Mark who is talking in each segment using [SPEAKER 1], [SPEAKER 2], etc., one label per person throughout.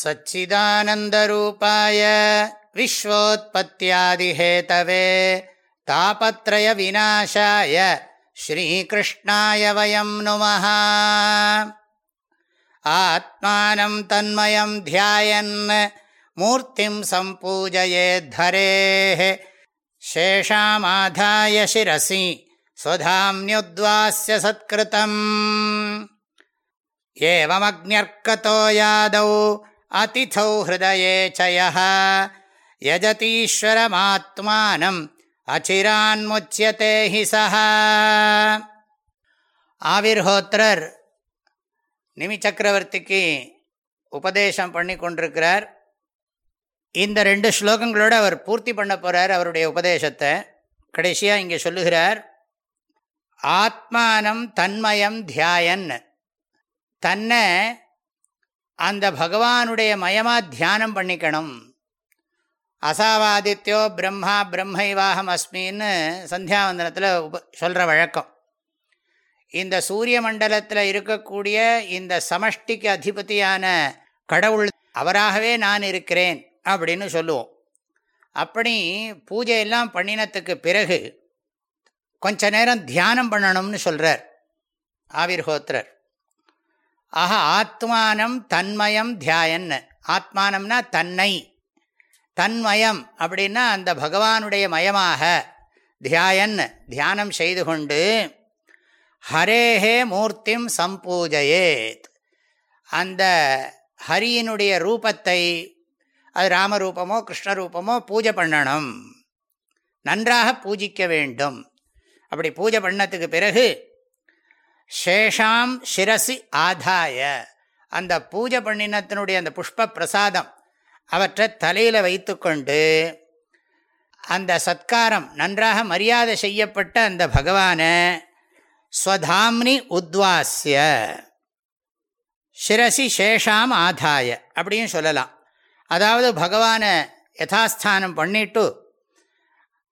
[SPEAKER 1] सच्चिदानन्दरूपाय विश्वोत्पत्त्यादिहेतवे तापत्रयविनाशाय श्रीकृष्णाय वयं नुमः आत्मानं तन्मयं ध्यायन् मूर्तिं सम्पूजयेद्धरेः शेषामाधाय शिरसि स्वधाम्युद्वास्य सत्कृतम् एवमग्न्यर्कतो यादौ அதிதௌ ஹிருதயே சய யஜதீஸ்வரமாத்மானம் அச்சிரான்முச்சியதே ஹி சஹா ஆவிர்ஹோத்ரர் நிமி சக்கரவர்த்திக்கு உபதேசம் பண்ணி கொண்டிருக்கிறார் இந்த ரெண்டு ஸ்லோகங்களோடு அவர் பூர்த்தி பண்ண போகிறார் அவருடைய உபதேசத்தை. கடைசியாக இங்கே சொல்லுகிறார் ஆத்மானம் தன்மயம் தியாயன். தன்னை அந்த பகவானுடைய மயமாக தியானம் பண்ணிக்கணும். அசாவாதித்யோ பிரம்மா பிரம்மைவாகம் அஸ்மின்னு சந்தியாவந்தனத்தில் உப சொல்கிற வழக்கம். இந்த சூரிய மண்டலத்தில் இருக்கக்கூடிய இந்த சமஷ்டிக்கு அதிபதியான கடவுள் அவராகவே நான் இருக்கிறேன் அப்படின்னு சொல்லுவோம். அப்படி பூஜையெல்லாம் பண்ணினத்துக்கு பிறகு கொஞ்ச நேரம் தியானம் பண்ணணும்னு சொல்கிறார் ஆவிர்ஹோத்திரர் ஆக ஆத்மானம் தன்மயம் தியாயன்னு. ஆத்மானம்னா தன்னை. தன்மயம் அப்படின்னா அந்த பகவானுடைய மயமாக. தியாயன் தியானம் செய்து கொண்டு ஹரேஹே மூர்த்திம் சம்பூஜையேத். அந்த ஹரியினுடைய ரூபத்தை அது ராமரூபமோ கிருஷ்ணரூபமோ பூஜை பண்ணணும். நன்றாக பூஜிக்க வேண்டும். அப்படி பூஜை பண்ணத்துக்கு பிறகு சேஷாம் சிரசி ஆதாய. அந்த பூஜை பண்ணினத்தினுடைய அந்த புஷ்ப பிரசாதம் அவற்றை தலையில் வைத்துக்கொண்டு அந்த சத்காரம் நன்றாக மரியாதை செய்யப்பட்ட அந்த பகவானை ஸ்வதாம்னி உத்வாசிய சிரசி சேஷாம் ஆதாய அப்படின்னு சொல்லலாம். அதாவது பகவானை யதாஸ்தானம் பண்ணிட்டு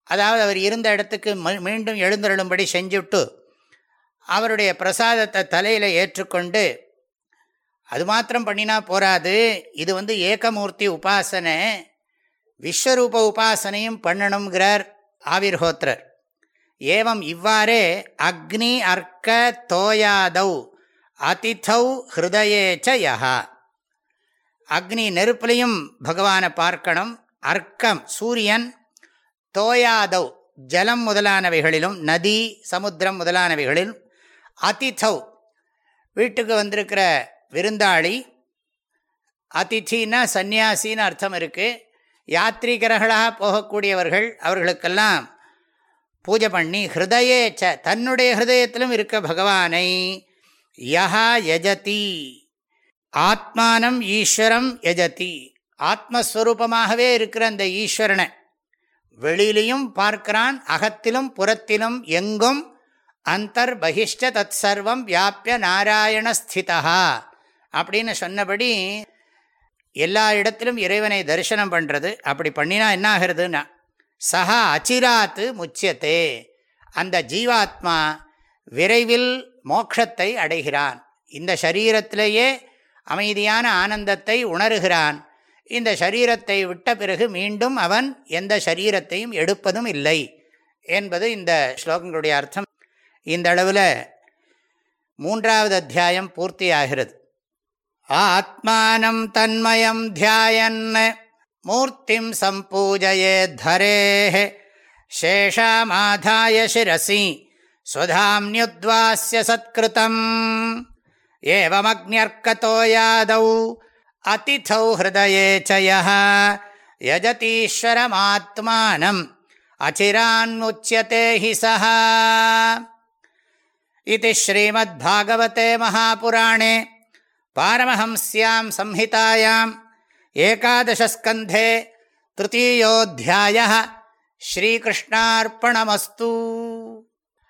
[SPEAKER 1] அதாவது அவர் இருந்த இடத்துக்கு மீண்டும் எழுந்தருளும்படி செஞ்சுட்டு அவருடைய பிரசாதத்தை தலையில் ஏற்றுக்கொண்டு அது மாத்திரம் பண்ணினா போராது இது வந்து ஏகமூர்த்தி உபாசனை. விஸ்வரூப உபாசனையும் பண்ணணுங்கிறார் ஆவிர்ஹோத்ரர் ஏவம் இவ்வாறே அக்னி அர்க்க தோயாதௌ அதிதௌ ஹிருதயேச்ச யஹா. அக்னி நெருப்புலையும் பகவானை பார்க்கணும். அர்க்கம் சூரியன் தோயாதவ் ஜலம் முதலானவைகளிலும் நதி சமுத்திரம் முதலானவைகளிலும் அதிதௌ வீட்டுக்கு வந்திருக்கிற விருந்தாளி. அதித்தின்னா சந்நியாசின்னு அர்த்தம் இருக்குது யாத்ரீகர்களாக போகக்கூடியவர்கள் அவர்களுக்கெல்லாம் பூஜை பண்ணி ஹிருதயே ச தன்னுடைய ஹிருதயத்திலும் இருக்க பகவானை யஹா யஜதி. ஆத்மானம் ஈஸ்வரம் யஜதி. ஆத்மஸ்வரூபமாகவே இருக்கிற அந்த ஈஸ்வரனை வெளியிலையும் பார்க்கிறான் அகத்திலும் புறத்திலும் எங்கும் அந்தர்பகிஷ்ட தத் சர்வம் வியாபிய நாராயணஸ்திதா அப்படின்னு சொன்னபடி எல்லா இடத்திலும் இறைவனை தரிசனம் பண்ணுறது அப்படி பண்ணினா என்ன ஆகிறதுனா சஹா அச்சிராத்து முச்சியத்தே அந்த ஜீவாத்மா விரைவில் மோட்சத்தை அடைகிறான். இந்த சரீரத்திலேயே அமைதியான ஆனந்தத்தை உணர்கிறான். இந்த சரீரத்தை விட்ட பிறகு மீண்டும் அவன் எந்த சரீரத்தையும் எடுப்பதும் இல்லை என்பது இந்த ஸ்லோகங்களுடைய அர்த்தம். இந்த அளவில் மூன்றாவது அத்தியாயம் பூர்த்தி ஆகிறது ஆத்மானம் தன்மயம் தியாயன் மூர்த்திம் சம்பூஜயே தரே சேஷாமாதாய சிரசி ஸ்வதாம்யுத்வாஸ்ய சத்கிருதம் ஏவமக்ஞர்க்கதோ யாதௌ அதிதௌ ஹிருதயே சய யஜதீஸ்வரமாத்மானம் அச்சிரான்முச்சியதே ஹி சஹா இது ஸ்ரீமத்பாகவதே மகாபுராணே பாரமஹம்ஸ்யாம் சம்ஹிதாயாம் ஏகாதசஸ்கந்தே திருத்தீயோத்தியாய ஸ்ரீகிருஷ்ணார்ப்பணமஸ்து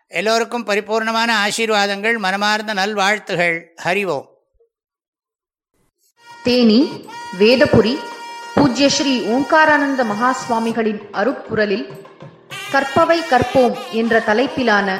[SPEAKER 1] எல்லோருக்கும் பரிபூர்ணமான ஆசீர்வாதங்கள் மனமார்ந்த நல்வாழ்த்துகள். ஹரிவோம்
[SPEAKER 2] தேனி வேதபுரி பூஜ்ய ஸ்ரீ ஓங்காரானந்த மகாஸ்வாமிகளின் அருப்புரலில் கற்பவை கற்போம் என்ற தலைப்பிலான